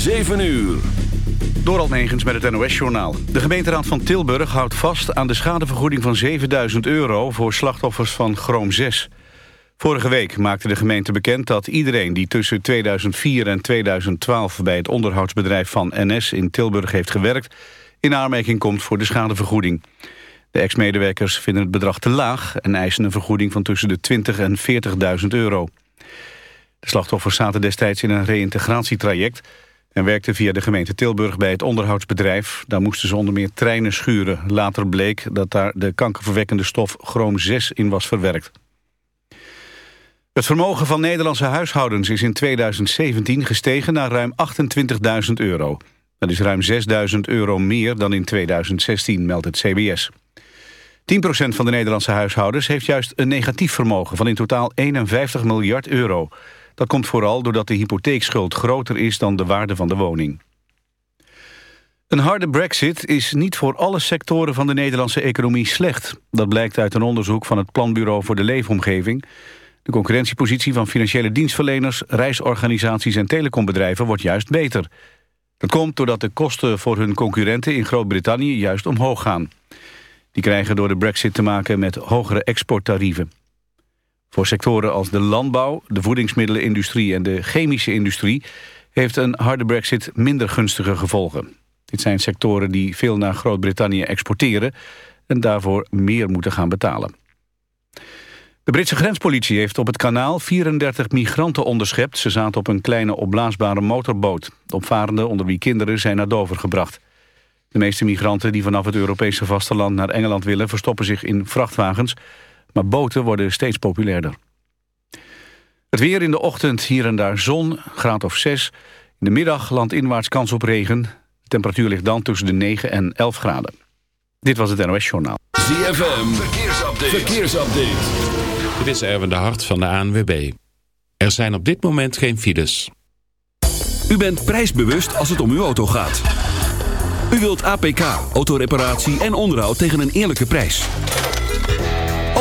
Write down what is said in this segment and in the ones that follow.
7 uur. Dorald Negens met het NOS-journaal. De gemeenteraad van Tilburg houdt vast aan de schadevergoeding van 7000 euro... voor slachtoffers van Chroom 6. Vorige week maakte de gemeente bekend dat iedereen die tussen 2004 en 2012... bij het onderhoudsbedrijf van NS in Tilburg heeft gewerkt... in aanmerking komt voor de schadevergoeding. De ex-medewerkers vinden het bedrag te laag... en eisen een vergoeding van tussen de 20 en 40.000 euro. De slachtoffers zaten destijds in een reïntegratietraject en werkten via de gemeente Tilburg bij het onderhoudsbedrijf. Daar moesten ze onder meer treinen schuren. Later bleek dat daar de kankerverwekkende stof chroom 6 in was verwerkt. Het vermogen van Nederlandse huishoudens is in 2017 gestegen naar ruim 28.000 euro. Dat is ruim 6.000 euro meer dan in 2016, meldt het CBS. 10% van de Nederlandse huishoudens heeft juist een negatief vermogen van in totaal 51 miljard euro. Dat komt vooral doordat de hypotheekschuld groter is dan de waarde van de woning. Een harde brexit is niet voor alle sectoren van de Nederlandse economie slecht. Dat blijkt uit een onderzoek van het Planbureau voor de Leefomgeving. De concurrentiepositie van financiële dienstverleners, reisorganisaties en telecombedrijven wordt juist beter. Dat komt doordat de kosten voor hun concurrenten in Groot-Brittannië juist omhoog gaan. Die krijgen door de brexit te maken met hogere exporttarieven. Voor sectoren als de landbouw, de voedingsmiddelenindustrie en de chemische industrie heeft een harde brexit minder gunstige gevolgen. Dit zijn sectoren die veel naar Groot-Brittannië exporteren en daarvoor meer moeten gaan betalen. De Britse grenspolitie heeft op het kanaal 34 migranten onderschept. Ze zaten op een kleine opblaasbare motorboot. De opvarenden, onder wie kinderen, zijn naar Dover gebracht. De meeste migranten die vanaf het Europese vasteland naar Engeland willen... verstoppen zich in vrachtwagens maar boten worden steeds populairder. Het weer in de ochtend hier en daar zon, graad of 6. In de middag landinwaarts kans op regen. De temperatuur ligt dan tussen de 9 en 11 graden. Dit was het NOS Journaal. ZFM, verkeersupdate. verkeersupdate. Dit is Erwin de Hart van de ANWB. Er zijn op dit moment geen files. U bent prijsbewust als het om uw auto gaat. U wilt APK, autoreparatie en onderhoud tegen een eerlijke prijs.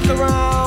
Stuck around.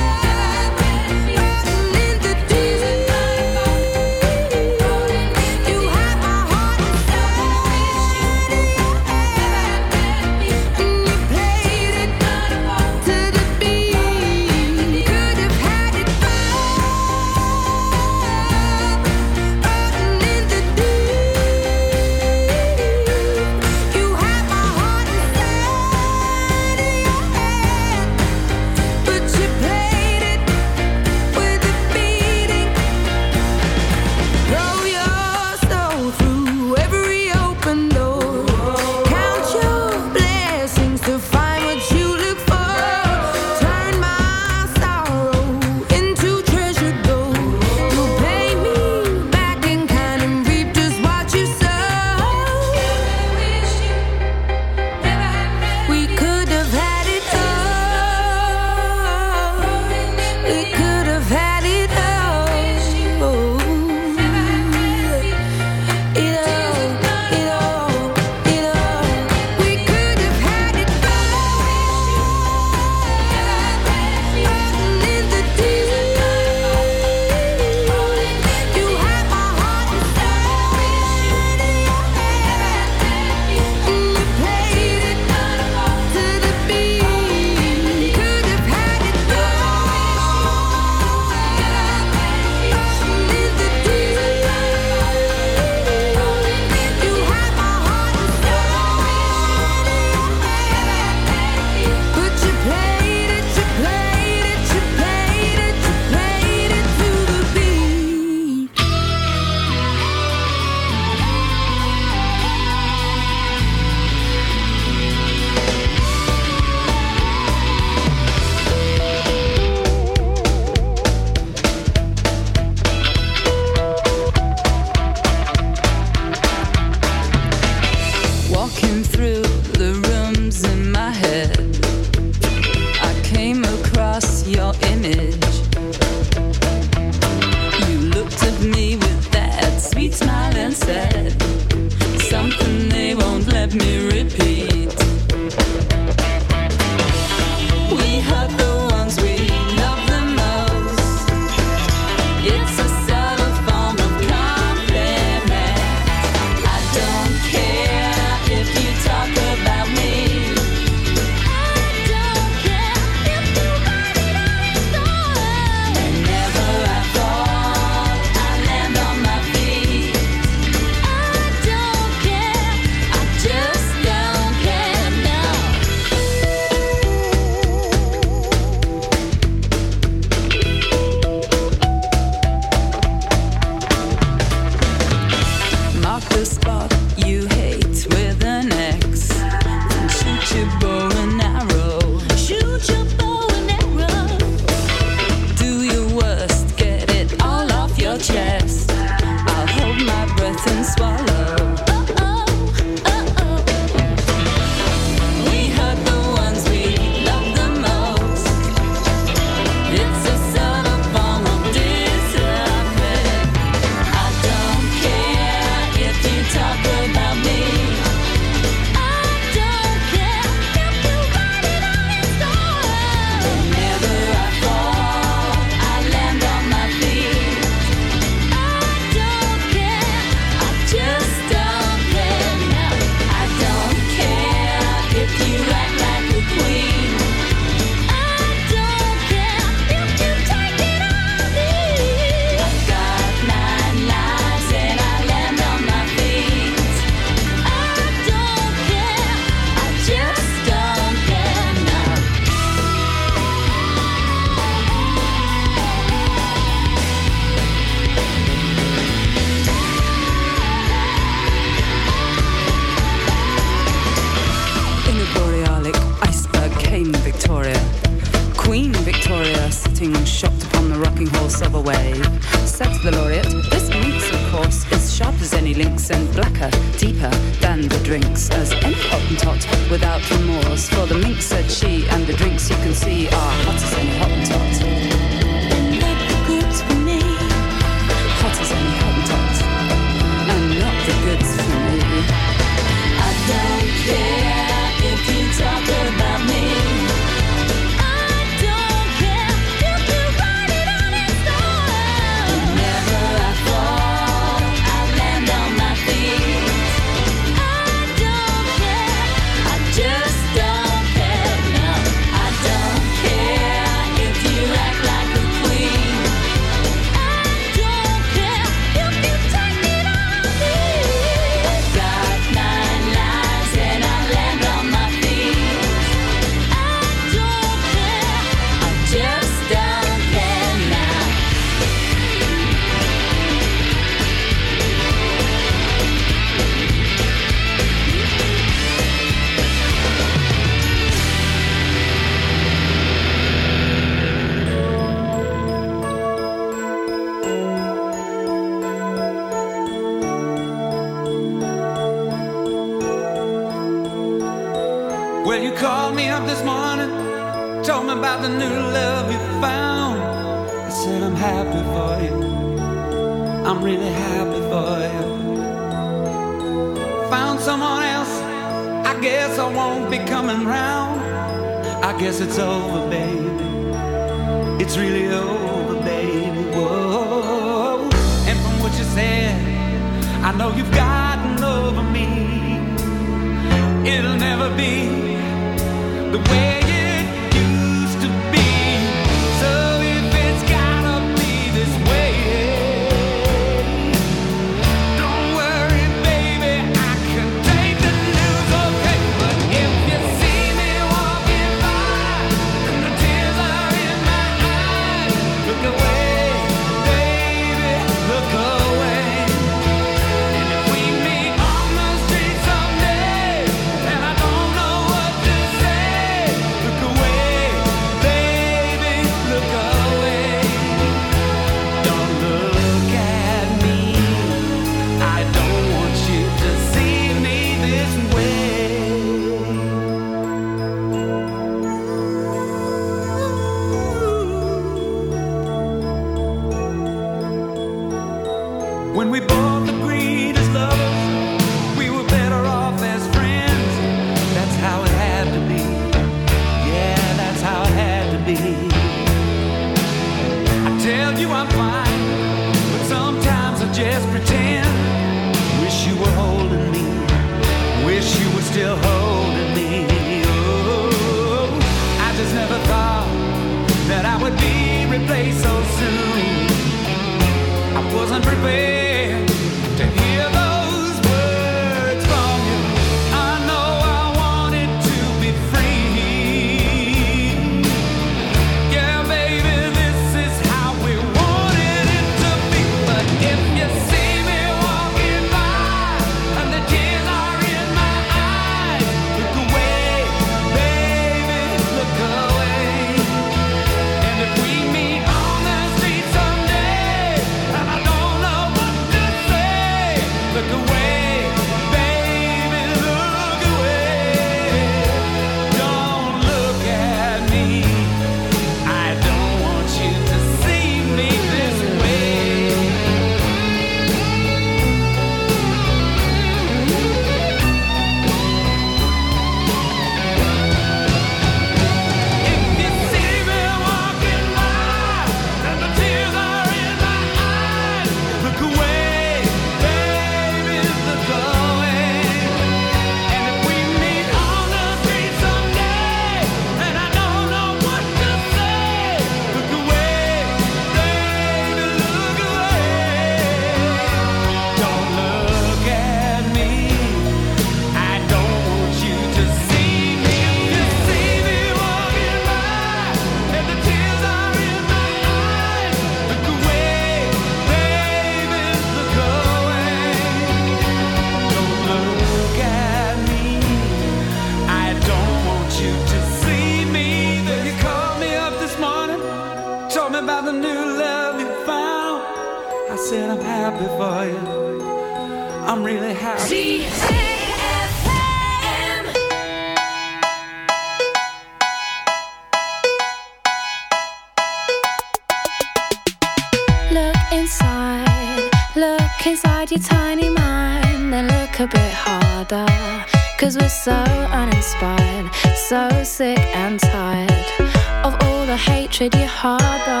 shady harbor.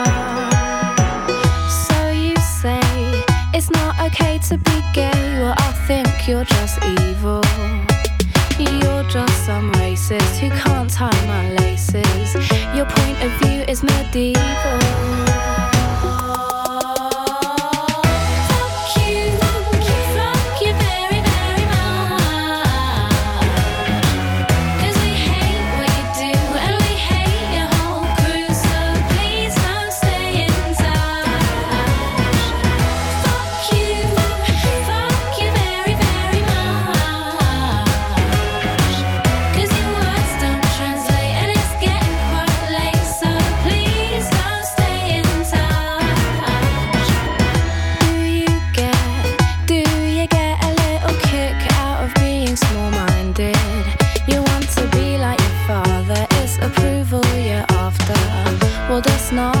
not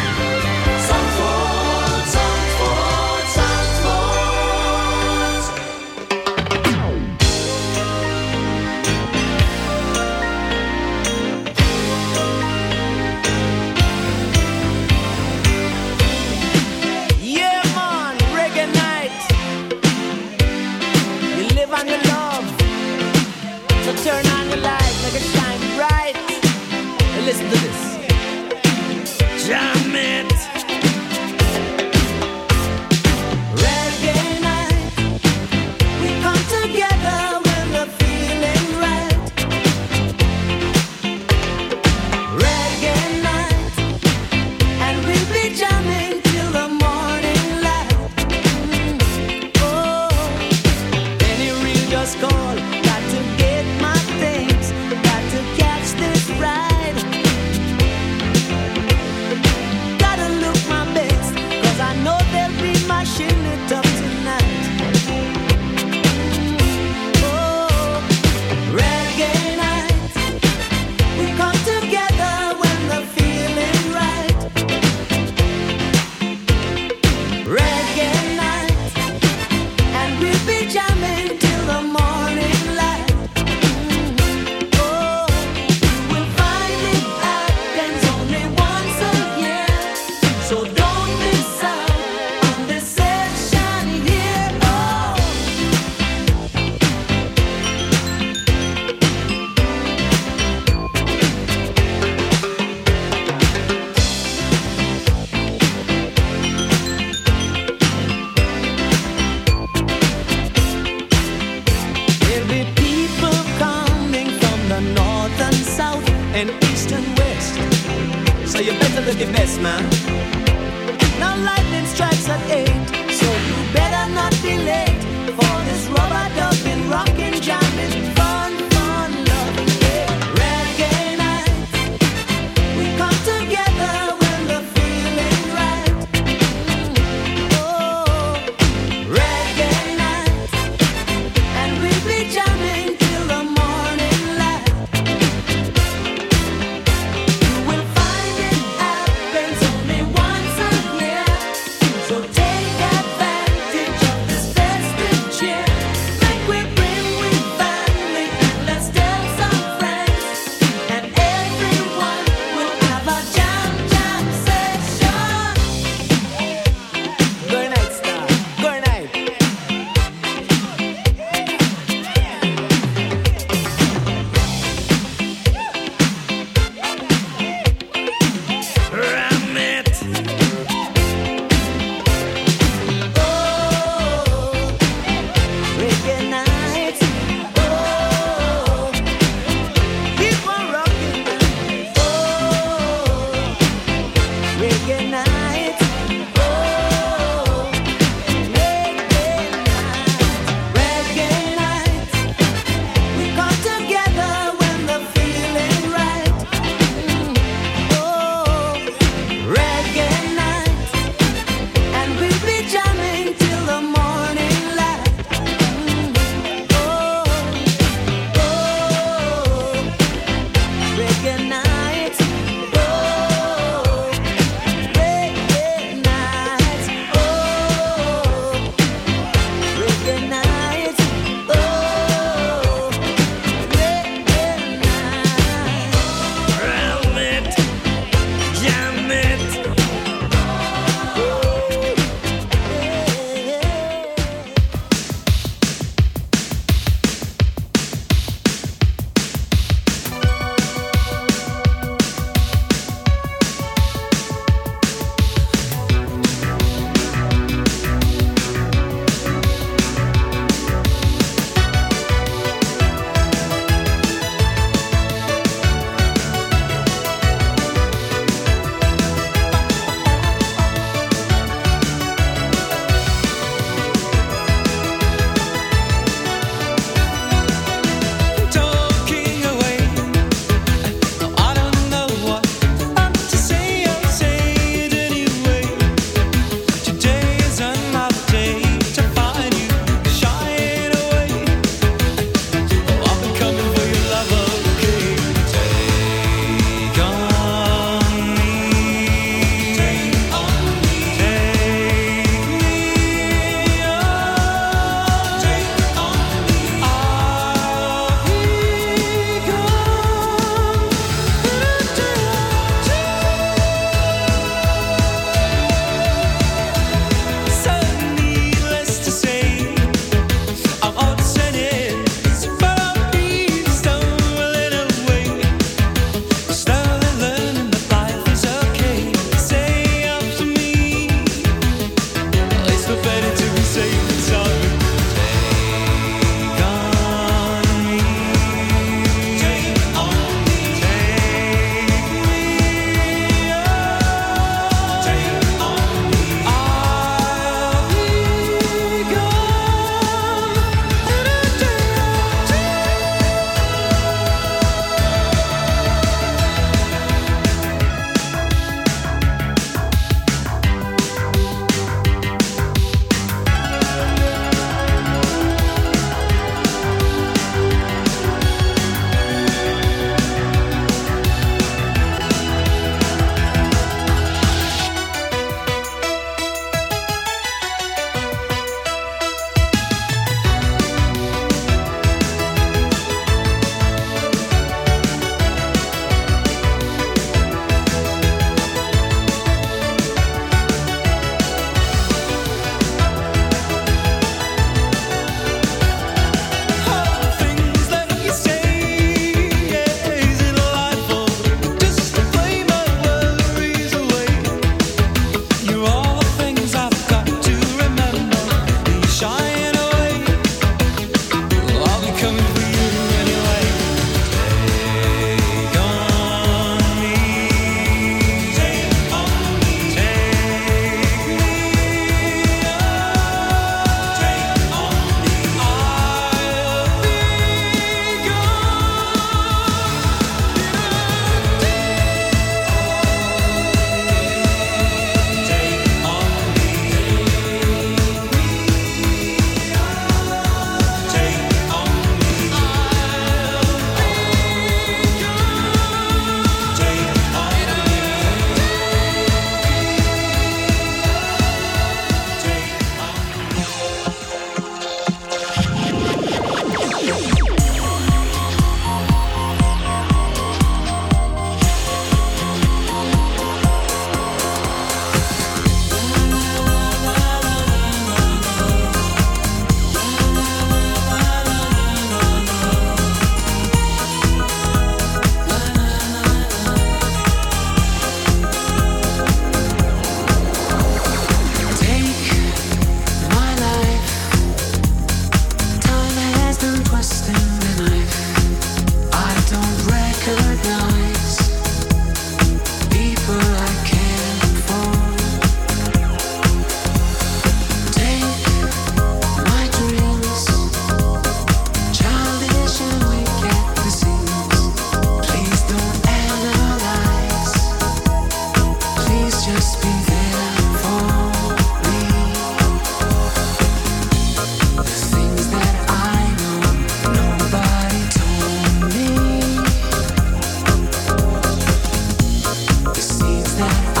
myself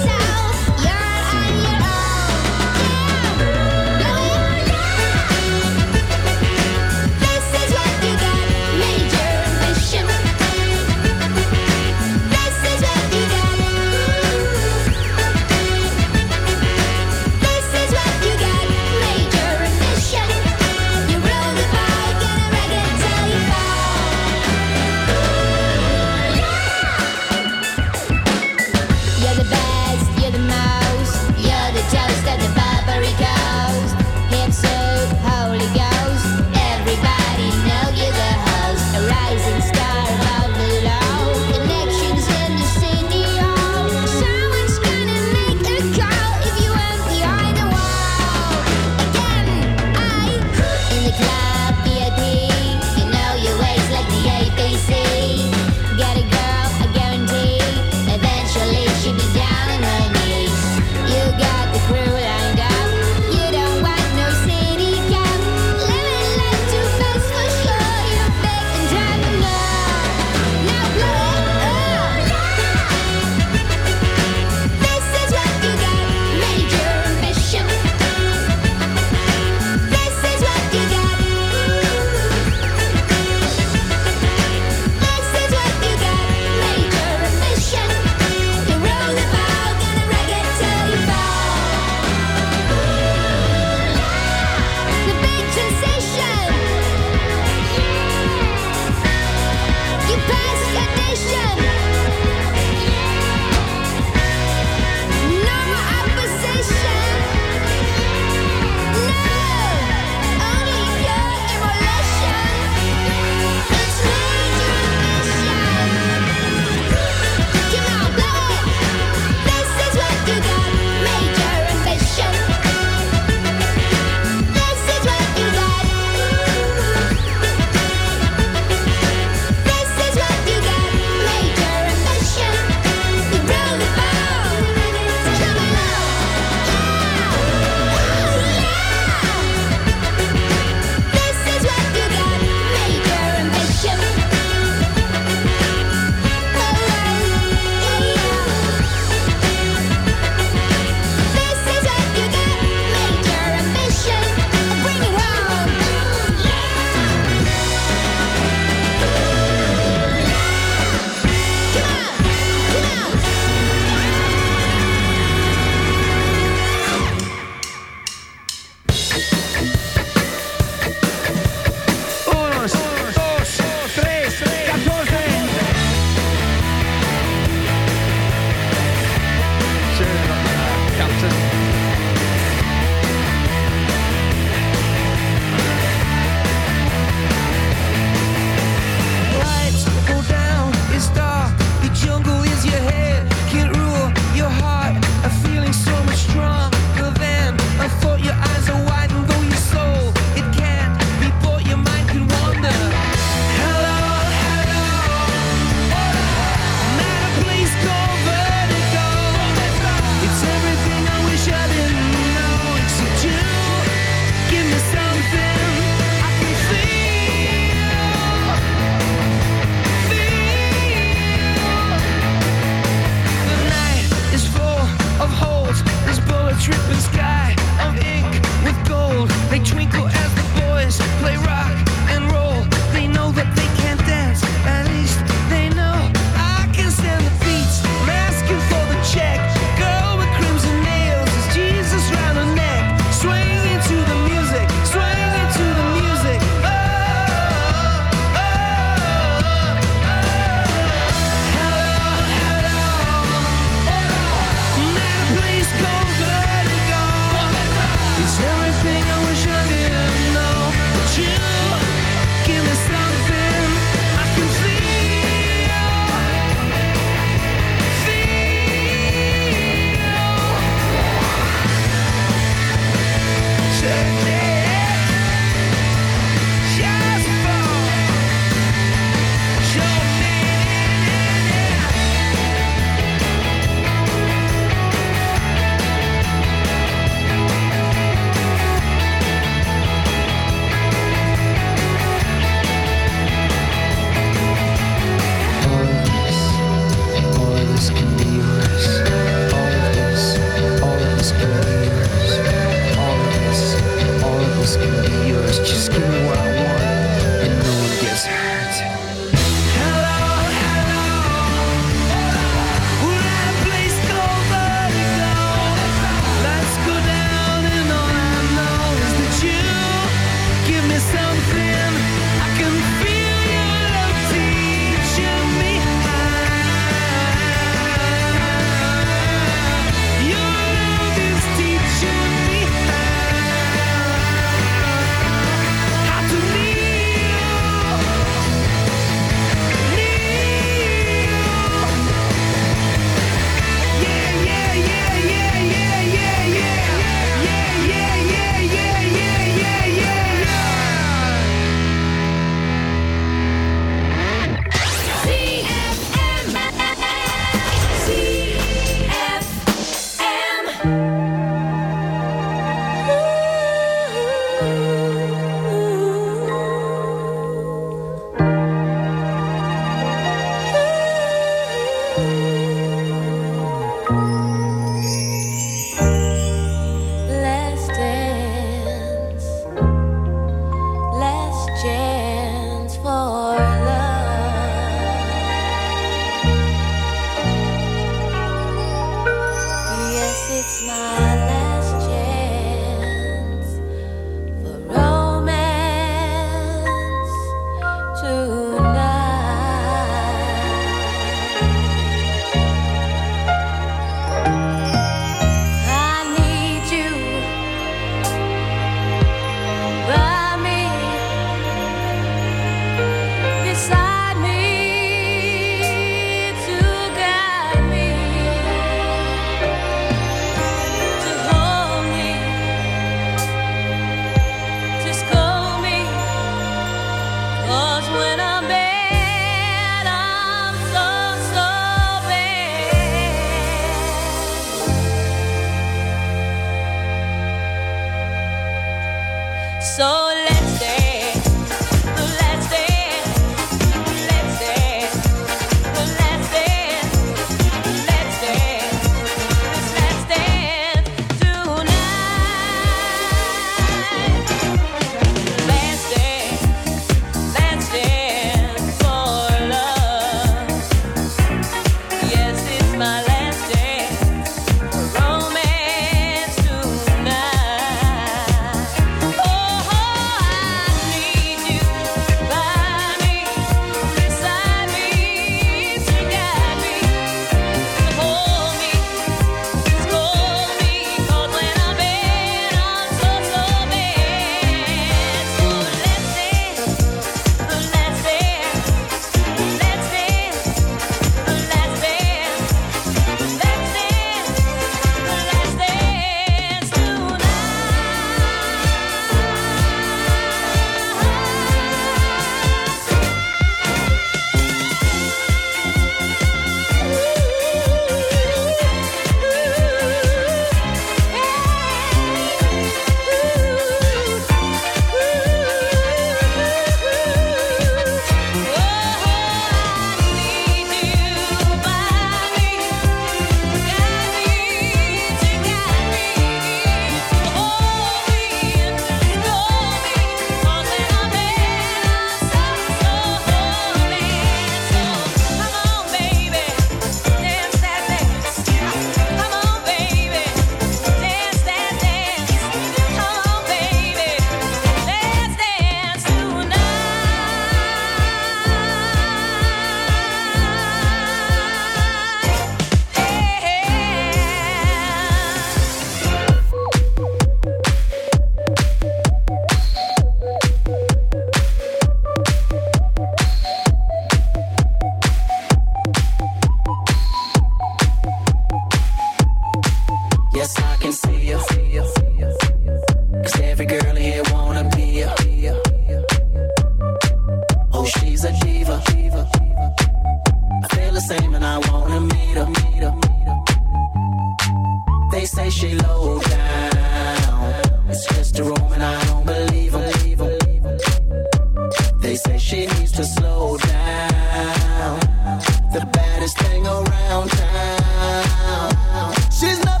Around town. She's nothing